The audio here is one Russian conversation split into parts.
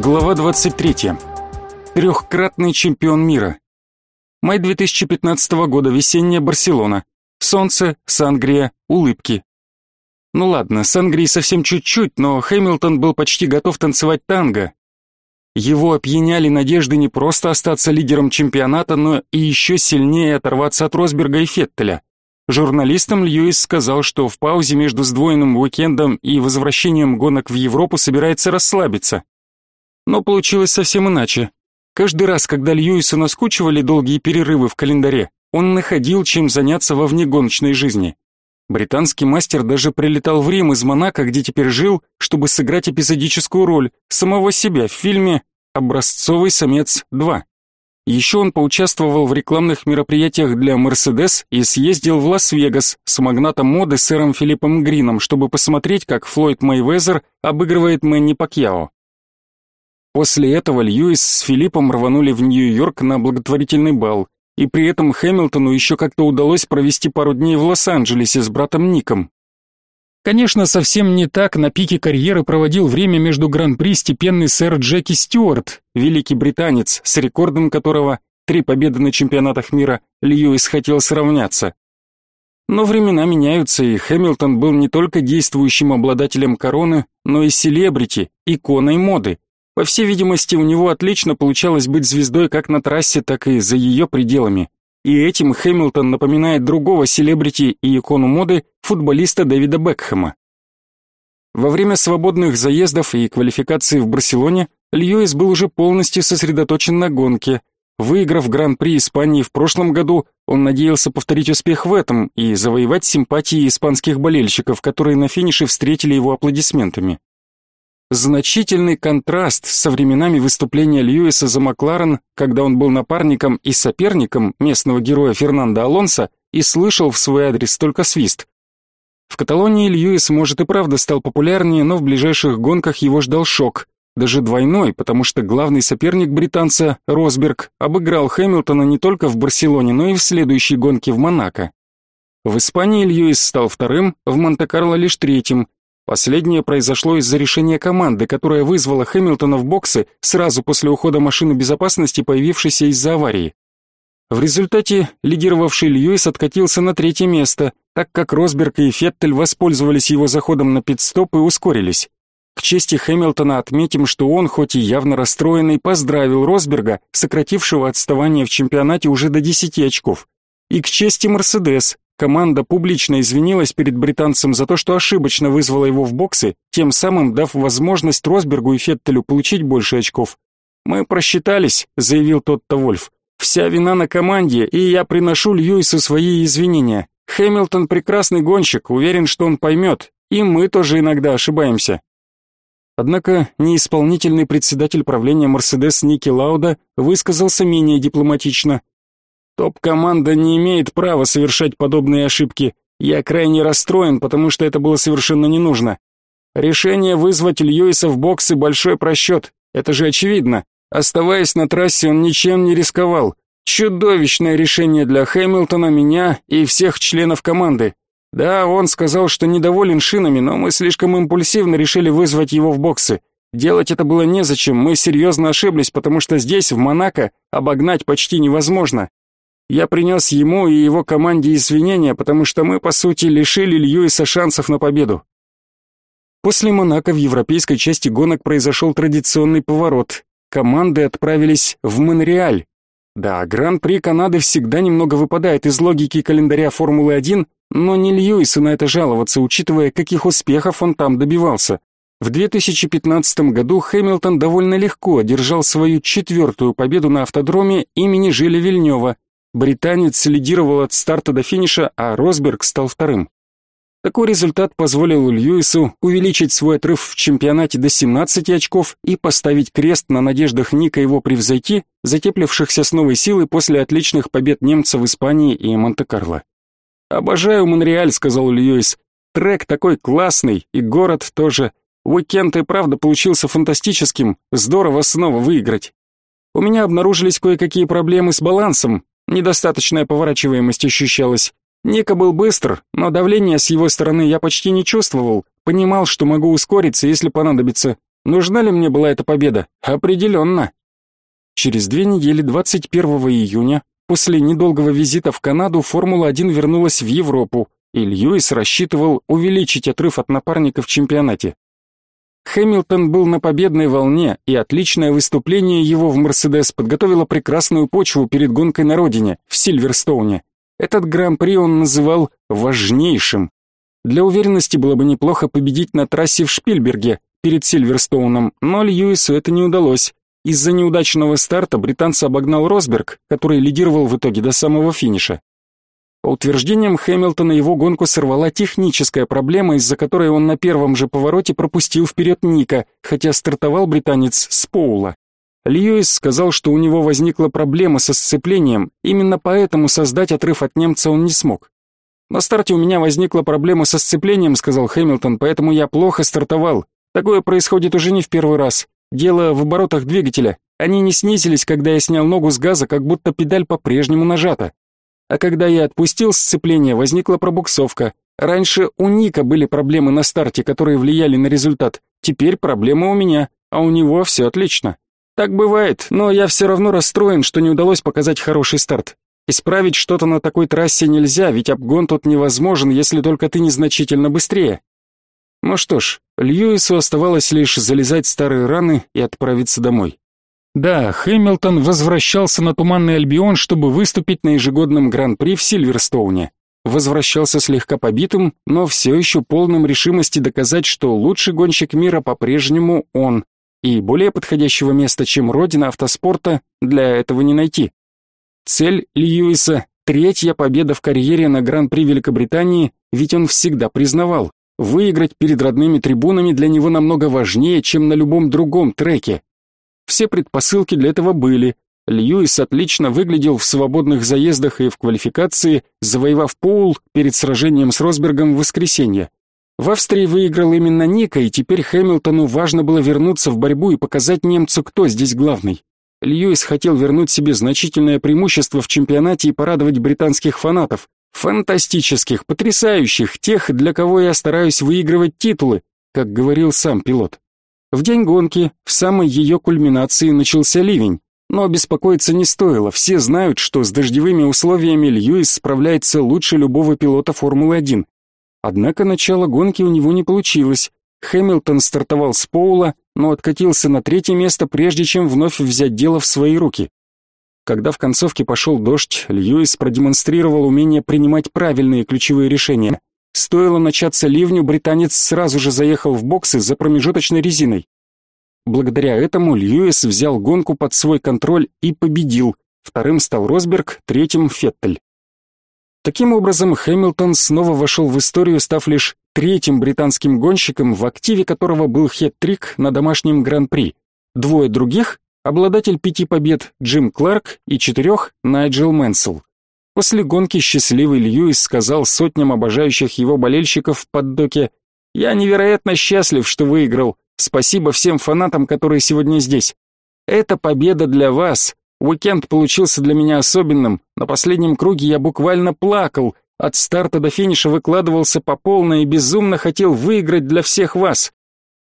Глава 23. Трехкратный чемпион мира. Май 2015 года, весенняя Барселона. Солнце, Сангрия, улыбки. Ну ладно, Сангрии совсем чуть-чуть, но Хэмилтон был почти готов танцевать танго. Его опьяняли надежды не просто остаться лидером чемпионата, но и еще сильнее оторваться от Росберга и Феттеля. Журналистам Льюис сказал, что в паузе между сдвоенным уикендом и возвращением гонок в Европу собирается расслабиться. Но получилось совсем иначе. Каждый раз, когда Льюису наскучивали долгие перерывы в календаре, он находил чем заняться во внегоночной жизни. Британский мастер даже прилетал в Рим из Монако, где теперь жил, чтобы сыграть эпизодическую роль самого себя в фильме «Образцовый самец 2». Еще он поучаствовал в рекламных мероприятиях для Mercedes и съездил в Лас-Вегас с магнатом моды сэром Филиппом Грином, чтобы посмотреть, как Флойд Мэйвезер обыгрывает Мэнни Пакьяо. После этого Льюис с Филиппом рванули в Нью-Йорк на благотворительный бал, и при этом Хэмилтону еще как-то удалось провести пару дней в Лос-Анджелесе с братом Ником. Конечно, совсем не так на пике карьеры проводил время между гран-при степенный сэр Джеки Стюарт, великий британец, с рекордом которого три победы на чемпионатах мира Льюис хотел сравняться. Но времена меняются, и Хэмилтон был не только действующим обладателем короны, но и селебрити, иконой моды. По всей видимости, у него отлично получалось быть звездой как на трассе, так и за ее пределами. И этим Хэмилтон напоминает другого селебрити и икону моды, футболиста Дэвида Бекхэма. Во время свободных заездов и квалификации в Барселоне Льюис был уже полностью сосредоточен на гонке. Выиграв Гран-при Испании в прошлом году, он надеялся повторить успех в этом и завоевать симпатии испанских болельщиков, которые на финише встретили его аплодисментами. Значительный контраст со временами выступления Льюиса за Макларен, когда он был напарником и соперником местного героя Фернандо Алонсо и слышал в свой адрес только свист. В Каталонии Льюис, может, и правда стал популярнее, но в ближайших гонках его ждал шок, даже двойной, потому что главный соперник британца, Росберг, обыграл Хэмилтона не только в Барселоне, но и в следующей гонке в Монако. В Испании Льюис стал вторым, в Монте-Карло лишь третьим, Последнее произошло из-за решения команды, которая вызвала Хэмилтона в боксы сразу после ухода машины безопасности, появившейся из-за аварии. В результате лидировавший Льюис откатился на третье место, так как Росберг и Феттель воспользовались его заходом на пит-стоп и ускорились. К чести Хэмилтона отметим, что он, хоть и явно расстроенный, поздравил Росберга, сократившего отставание в чемпионате уже до 10 очков. И к чести Мерседес, Команда публично извинилась перед британцем за то, что ошибочно вызвала его в боксы, тем самым дав возможность Росбергу и Феттелю получить больше очков. «Мы просчитались», — заявил тот-то Вольф. «Вся вина на команде, и я приношу Льюису свои извинения. Хэмилтон прекрасный гонщик, уверен, что он поймет, и мы тоже иногда ошибаемся». Однако неисполнительный председатель правления «Мерседес» Ники Лауда высказался менее дипломатично. Топ-команда не имеет права совершать подобные ошибки. Я крайне расстроен, потому что это было совершенно не нужно. Решение вызвать Льюиса в боксы большой просчет. Это же очевидно. Оставаясь на трассе, он ничем не рисковал. Чудовищное решение для Хэмилтона, меня и всех членов команды. Да, он сказал, что недоволен шинами, но мы слишком импульсивно решили вызвать его в боксы. Делать это было незачем, мы серьезно ошиблись, потому что здесь, в Монако, обогнать почти невозможно. Я принес ему и его команде извинения, потому что мы, по сути, лишили Льюиса шансов на победу. После Монако в европейской части гонок произошел традиционный поворот. Команды отправились в Монреаль. Да, Гран-при Канады всегда немного выпадает из логики календаря Формулы-1, но не Льюису на это жаловаться, учитывая, каких успехов он там добивался. В 2015 году Хэмилтон довольно легко одержал свою четвертую победу на автодроме имени Жиля Вильнева, Британец лидировал от старта до финиша, а Росберг стал вторым. Такой результат позволил Льюису увеличить свой отрыв в чемпионате до 17 очков и поставить крест на надеждах Ника его превзойти, затеплившихся с новой силы после отличных побед немца в Испании и Монте-Карло. «Обожаю Монреаль», — сказал Льюис. «Трек такой классный, и город тоже. Уикенд и правда получился фантастическим, здорово снова выиграть. У меня обнаружились кое-какие проблемы с балансом, Недостаточная поворачиваемость ощущалась. Ника был быстр, но давления с его стороны я почти не чувствовал, понимал, что могу ускориться, если понадобится. Нужна ли мне была эта победа? Определенно. Через две недели, 21 июня, после недолгого визита в Канаду, Формула-1 вернулась в Европу, и Льюис рассчитывал увеличить отрыв от напарника в чемпионате. Хэмилтон был на победной волне, и отличное выступление его в Мерседес подготовило прекрасную почву перед гонкой на родине, в Сильверстоуне. Этот гран-при он называл важнейшим. Для уверенности было бы неплохо победить на трассе в Шпильберге перед Сильверстоуном, но Льюису это не удалось. Из-за неудачного старта британца обогнал Росберг, который лидировал в итоге до самого финиша. По утверждениям Хэмилтона, его гонку сорвала техническая проблема, из-за которой он на первом же повороте пропустил вперед Ника, хотя стартовал британец с Поула. Льюис сказал, что у него возникла проблема со сцеплением, именно поэтому создать отрыв от немца он не смог. «На старте у меня возникла проблема со сцеплением», — сказал Хэмилтон, «поэтому я плохо стартовал. Такое происходит уже не в первый раз. Дело в оборотах двигателя. Они не снизились, когда я снял ногу с газа, как будто педаль по-прежнему нажата. А когда я отпустил сцепление, возникла пробуксовка. Раньше у Ника были проблемы на старте, которые влияли на результат. Теперь проблема у меня, а у него все отлично. Так бывает, но я все равно расстроен, что не удалось показать хороший старт. Исправить что-то на такой трассе нельзя, ведь обгон тут невозможен, если только ты незначительно быстрее. Ну что ж, Льюису оставалось лишь залезать старые раны и отправиться домой. Да, Хэмилтон возвращался на Туманный Альбион, чтобы выступить на ежегодном Гран-при в Сильверстоуне. Возвращался слегка побитым, но все еще полным решимости доказать, что лучший гонщик мира по-прежнему он, и более подходящего места, чем родина автоспорта, для этого не найти. Цель Льюиса – третья победа в карьере на Гран-при Великобритании, ведь он всегда признавал, выиграть перед родными трибунами для него намного важнее, чем на любом другом треке. Все предпосылки для этого были. Льюис отлично выглядел в свободных заездах и в квалификации, завоевав пол перед сражением с Росбергом в воскресенье. В Австрии выиграл именно Ника, и теперь Хэмилтону важно было вернуться в борьбу и показать немцу, кто здесь главный. Льюис хотел вернуть себе значительное преимущество в чемпионате и порадовать британских фанатов. Фантастических, потрясающих, тех, для кого я стараюсь выигрывать титулы, как говорил сам пилот. В день гонки, в самой ее кульминации, начался ливень. Но беспокоиться не стоило, все знают, что с дождевыми условиями Льюис справляется лучше любого пилота Формулы-1. Однако начало гонки у него не получилось. Хэмилтон стартовал с Поула, но откатился на третье место, прежде чем вновь взять дело в свои руки. Когда в концовке пошел дождь, Льюис продемонстрировал умение принимать правильные ключевые решения. Стоило начаться ливню, британец сразу же заехал в боксы за промежуточной резиной. Благодаря этому Льюис взял гонку под свой контроль и победил. Вторым стал Росберг, третьим Феттель. Таким образом, Хэмилтон снова вошел в историю, став лишь третьим британским гонщиком, в активе которого был хет-трик на домашнем Гран-при. Двое других — обладатель пяти побед Джим Кларк и четырех Найджел Мэнсел. После гонки счастливый Льюис сказал сотням обожающих его болельщиков в паддоке «Я невероятно счастлив, что выиграл. Спасибо всем фанатам, которые сегодня здесь. Это победа для вас. Уикенд получился для меня особенным. На последнем круге я буквально плакал. От старта до финиша выкладывался по полной и безумно хотел выиграть для всех вас.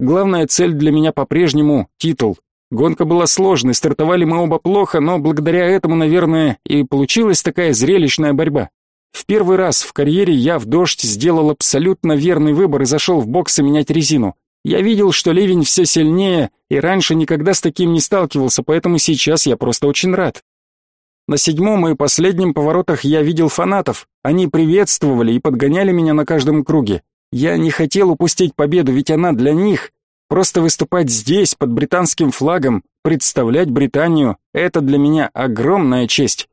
Главная цель для меня по-прежнему — титул. Гонка была сложной, стартовали мы оба плохо, но благодаря этому, наверное, и получилась такая зрелищная борьба. В первый раз в карьере я в дождь сделал абсолютно верный выбор и зашел в боксы менять резину. Я видел, что ливень все сильнее, и раньше никогда с таким не сталкивался, поэтому сейчас я просто очень рад. На седьмом и последнем поворотах я видел фанатов. Они приветствовали и подгоняли меня на каждом круге. Я не хотел упустить победу, ведь она для них. Просто выступать здесь, под британским флагом, представлять Британию — это для меня огромная честь.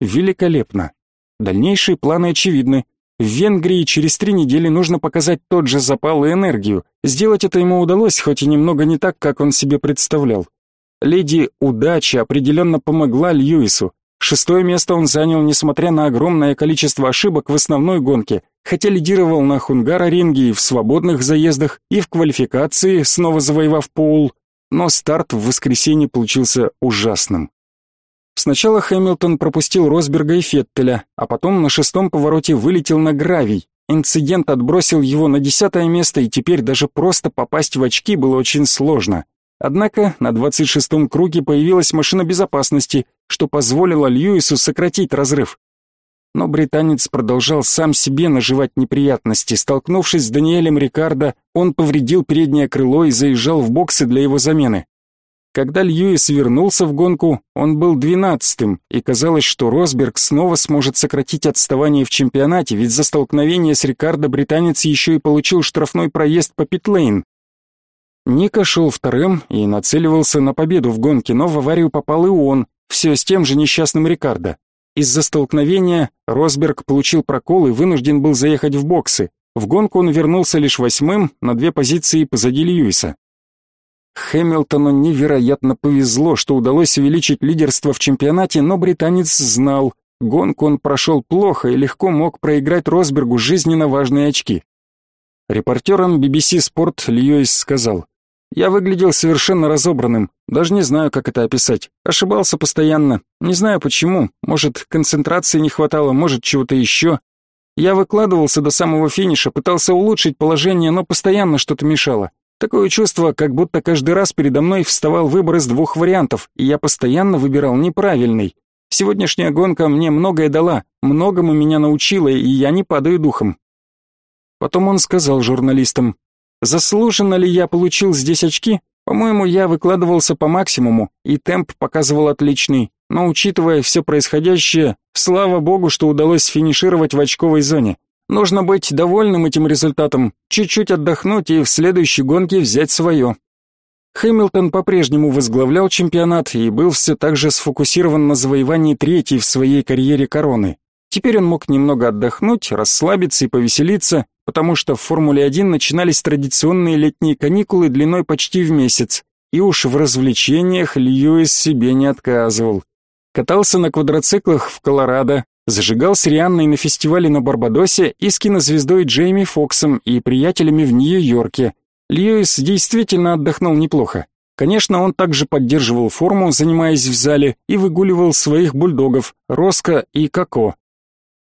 Великолепно. Дальнейшие планы очевидны. В Венгрии через три недели нужно показать тот же запал и энергию. Сделать это ему удалось, хоть и немного не так, как он себе представлял. Леди Удача определенно помогла Льюису. Шестое место он занял, несмотря на огромное количество ошибок в основной гонке, хотя лидировал на Хунгара-ринге и в свободных заездах, и в квалификации, снова завоевав пол, но старт в воскресенье получился ужасным. Сначала Хэмилтон пропустил Росберга и Феттеля, а потом на шестом повороте вылетел на гравий, инцидент отбросил его на десятое место, и теперь даже просто попасть в очки было очень сложно. Однако на 26-м круге появилась машина безопасности, что позволило Льюису сократить разрыв. Но британец продолжал сам себе наживать неприятности. Столкнувшись с Даниэлем Рикардо, он повредил переднее крыло и заезжал в боксы для его замены. Когда Льюис вернулся в гонку, он был двенадцатым, и казалось, что Росберг снова сможет сократить отставание в чемпионате, ведь за столкновение с Рикардо британец еще и получил штрафной проезд по питлейн. Ника шел вторым и нацеливался на победу в гонке, но в аварию попал и он, все с тем же несчастным Рикардо. Из-за столкновения Росберг получил прокол и вынужден был заехать в боксы. В гонку он вернулся лишь восьмым, на две позиции позади Льюиса. Хэмилтону невероятно повезло, что удалось увеличить лидерство в чемпионате, но британец знал, гонку он прошел плохо и легко мог проиграть Росбергу жизненно важные очки. Репортерам BBC Sport Льюис сказал, я выглядел совершенно разобранным, даже не знаю, как это описать. Ошибался постоянно, не знаю почему, может, концентрации не хватало, может, чего-то еще. Я выкладывался до самого финиша, пытался улучшить положение, но постоянно что-то мешало. Такое чувство, как будто каждый раз передо мной вставал выбор из двух вариантов, и я постоянно выбирал неправильный. Сегодняшняя гонка мне многое дала, многому меня научила, и я не падаю духом. Потом он сказал журналистам, Заслуженно ли я получил здесь очки? По-моему, я выкладывался по максимуму, и темп показывал отличный. Но учитывая все происходящее, слава богу, что удалось финишировать в очковой зоне. Нужно быть довольным этим результатом, чуть-чуть отдохнуть и в следующей гонке взять свое. Хэмилтон по-прежнему возглавлял чемпионат и был все так же сфокусирован на завоевании третьей в своей карьере короны. Теперь он мог немного отдохнуть, расслабиться и повеселиться, потому что в Формуле-1 начинались традиционные летние каникулы длиной почти в месяц, и уж в развлечениях Льюис себе не отказывал. Катался на квадроциклах в Колорадо, зажигал с Рианной на фестивале на Барбадосе и с кинозвездой Джейми Фоксом и приятелями в Нью-Йорке. Льюис действительно отдохнул неплохо. Конечно, он также поддерживал форму, занимаясь в зале, и выгуливал своих бульдогов, Роско и Коко.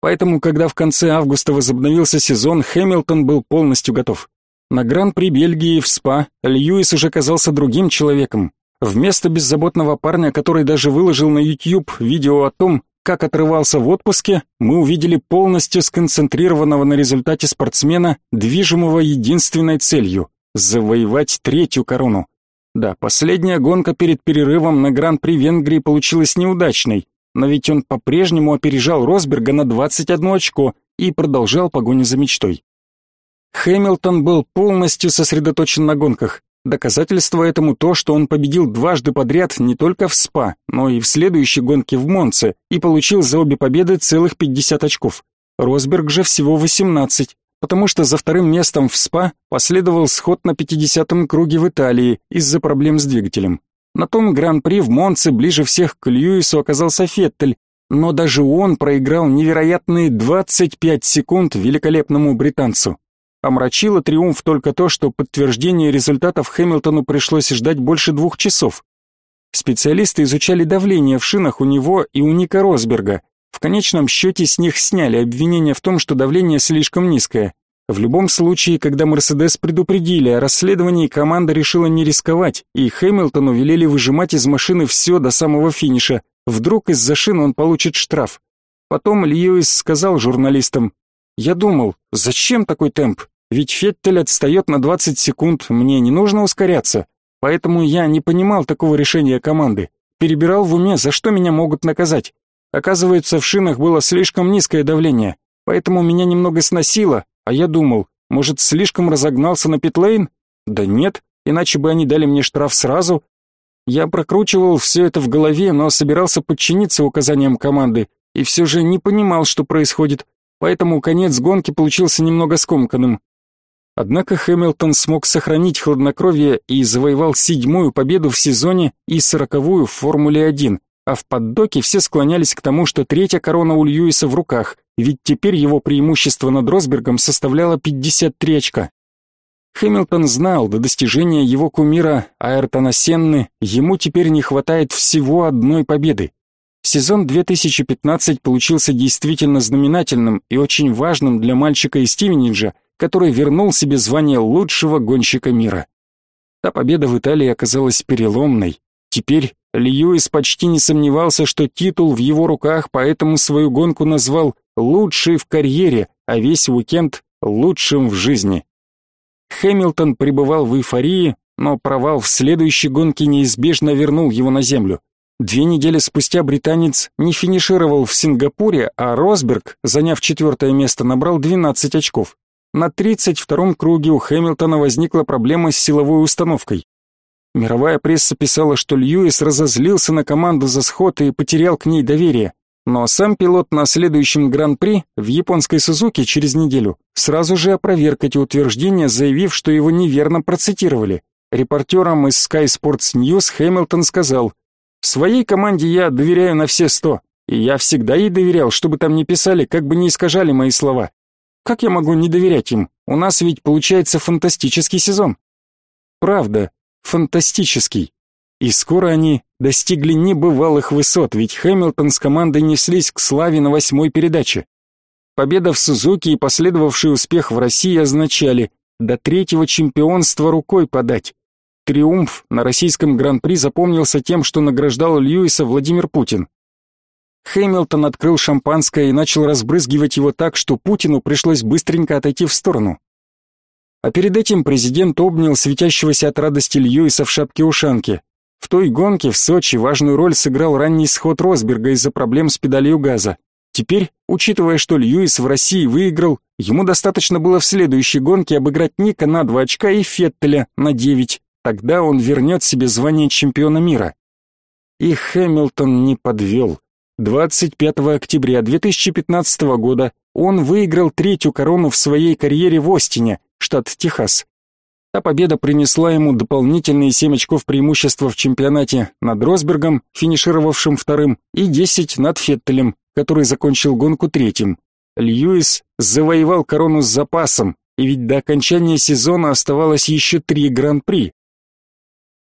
Поэтому, когда в конце августа возобновился сезон, Хэмилтон был полностью готов. На Гран-при Бельгии в СПА Льюис уже казался другим человеком. Вместо беззаботного парня, который даже выложил на YouTube видео о том, как отрывался в отпуске, мы увидели полностью сконцентрированного на результате спортсмена, движимого единственной целью – завоевать третью корону. Да, последняя гонка перед перерывом на Гран-при Венгрии получилась неудачной, но ведь он по-прежнему опережал Росберга на 21 очко и продолжал погоню за мечтой. Хэмилтон был полностью сосредоточен на гонках. Доказательство этому то, что он победил дважды подряд не только в СПА, но и в следующей гонке в Монце и получил за обе победы целых 50 очков. Росберг же всего 18, потому что за вторым местом в СПА последовал сход на 50-м круге в Италии из-за проблем с двигателем. На том гран-при в Монце ближе всех к Льюису оказался Феттель, но даже он проиграл невероятные 25 секунд великолепному британцу. Омрачило триумф только то, что подтверждение результатов Хэмилтону пришлось ждать больше двух часов. Специалисты изучали давление в шинах у него и у Ника Росберга. В конечном счете с них сняли обвинение в том, что давление слишком низкое. В любом случае, когда Мерседес предупредили о расследовании, команда решила не рисковать, и Хэмилтону велели выжимать из машины все до самого финиша. Вдруг из-за шин он получит штраф. Потом Льюис сказал журналистам, «Я думал, зачем такой темп? Ведь Феттель отстает на 20 секунд, мне не нужно ускоряться. Поэтому я не понимал такого решения команды. Перебирал в уме, за что меня могут наказать. Оказывается, в шинах было слишком низкое давление, поэтому меня немного сносило, а я думал, может, слишком разогнался на питлейн? Да нет, иначе бы они дали мне штраф сразу. Я прокручивал все это в голове, но собирался подчиниться указаниям команды и все же не понимал, что происходит, поэтому конец гонки получился немного скомканным. Однако Хэмилтон смог сохранить хладнокровие и завоевал седьмую победу в сезоне и сороковую в Формуле-1, а в поддоке все склонялись к тому, что третья корона у Льюиса в руках, ведь теперь его преимущество над Росбергом составляло 53 очка. Хэмилтон знал, до достижения его кумира Айртона Сенны ему теперь не хватает всего одной победы. Сезон 2015 получился действительно знаменательным и очень важным для мальчика из Стивенеджа, который вернул себе звание лучшего гонщика мира. Та победа в Италии оказалась переломной. Теперь Льюис почти не сомневался, что титул в его руках, поэтому свою гонку назвал лучшей в карьере, а весь уикенд лучшим в жизни. Хэмилтон пребывал в эйфории, но провал в следующей гонке неизбежно вернул его на землю. Две недели спустя британец не финишировал в Сингапуре, а Росберг, заняв четвертое место, набрал 12 очков. На 32-м круге у Хэмилтона возникла проблема с силовой установкой. Мировая пресса писала, что Льюис разозлился на команду за сход и потерял к ней доверие. Но сам пилот на следующем Гран-при в японской Сузуке через неделю сразу же опроверг эти утверждения, заявив, что его неверно процитировали. Репортерам из Sky Sports News Хэмилтон сказал, «Своей команде я доверяю на все сто, и я всегда ей доверял, чтобы там не писали, как бы не искажали мои слова. Как я могу не доверять им? У нас ведь получается фантастический сезон». Правда, фантастический. И скоро они достигли небывалых высот, ведь Хэмилтон с командой неслись к славе на восьмой передаче. Победа в Сузуки и последовавший успех в России означали до третьего чемпионства рукой подать. Триумф на российском гран-при запомнился тем, что награждал Льюиса Владимир Путин. Хэмилтон открыл шампанское и начал разбрызгивать его так, что Путину пришлось быстренько отойти в сторону. А перед этим президент обнял светящегося от радости Льюиса в шапке-ушанке. В той гонке в Сочи важную роль сыграл ранний сход Росберга из-за проблем с педалью газа. Теперь, учитывая, что Льюис в России выиграл, ему достаточно было в следующей гонке обыграть Ника на 2 очка и Феттеля на 9. Тогда он вернет себе звание чемпиона мира. И Хэмилтон не подвел. 25 октября 2015 года он выиграл третью корону в своей карьере в Остине, штат Техас. Та победа принесла ему дополнительные 7 очков преимущества в чемпионате над Росбергом, финишировавшим вторым, и 10 над Феттелем, который закончил гонку третьим. Льюис завоевал корону с запасом, и ведь до окончания сезона оставалось еще три гран-при.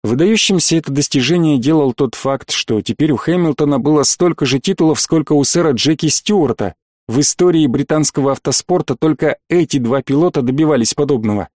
Выдающимся это достижение делал тот факт, что теперь у Хэмилтона было столько же титулов, сколько у сэра Джеки Стюарта, в истории британского автоспорта только эти два пилота добивались подобного.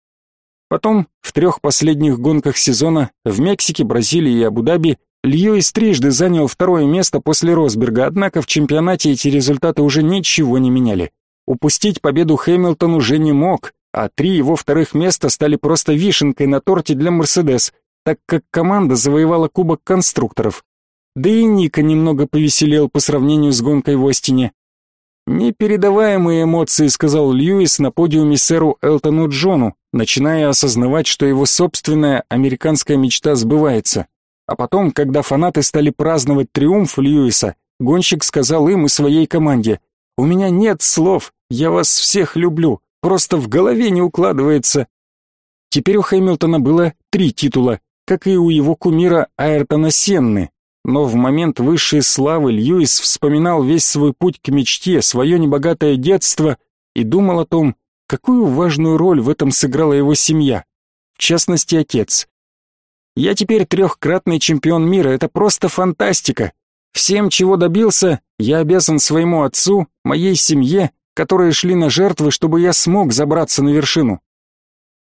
Потом, в трех последних гонках сезона, в Мексике, Бразилии и Абу-Даби, Льюис трижды занял второе место после Росберга, однако в чемпионате эти результаты уже ничего не меняли. Упустить победу Хэмилтон уже не мог, а три его вторых места стали просто вишенкой на торте для Мерседес, так как команда завоевала Кубок конструкторов. Да и Ника немного повеселел по сравнению с гонкой в Остине. «Непередаваемые эмоции», — сказал Льюис на подиуме сэру Элтону Джону, начиная осознавать, что его собственная американская мечта сбывается. А потом, когда фанаты стали праздновать триумф Льюиса, гонщик сказал им и своей команде, «У меня нет слов, я вас всех люблю, просто в голове не укладывается». Теперь у Хэмилтона было три титула, как и у его кумира Айртона Сенны, но в момент высшей славы Льюис вспоминал весь свой путь к мечте, свое небогатое детство и думал о том, какую важную роль в этом сыграла его семья, в частности отец. «Я теперь трехкратный чемпион мира, это просто фантастика. Всем, чего добился, я обязан своему отцу, моей семье, которые шли на жертвы, чтобы я смог забраться на вершину.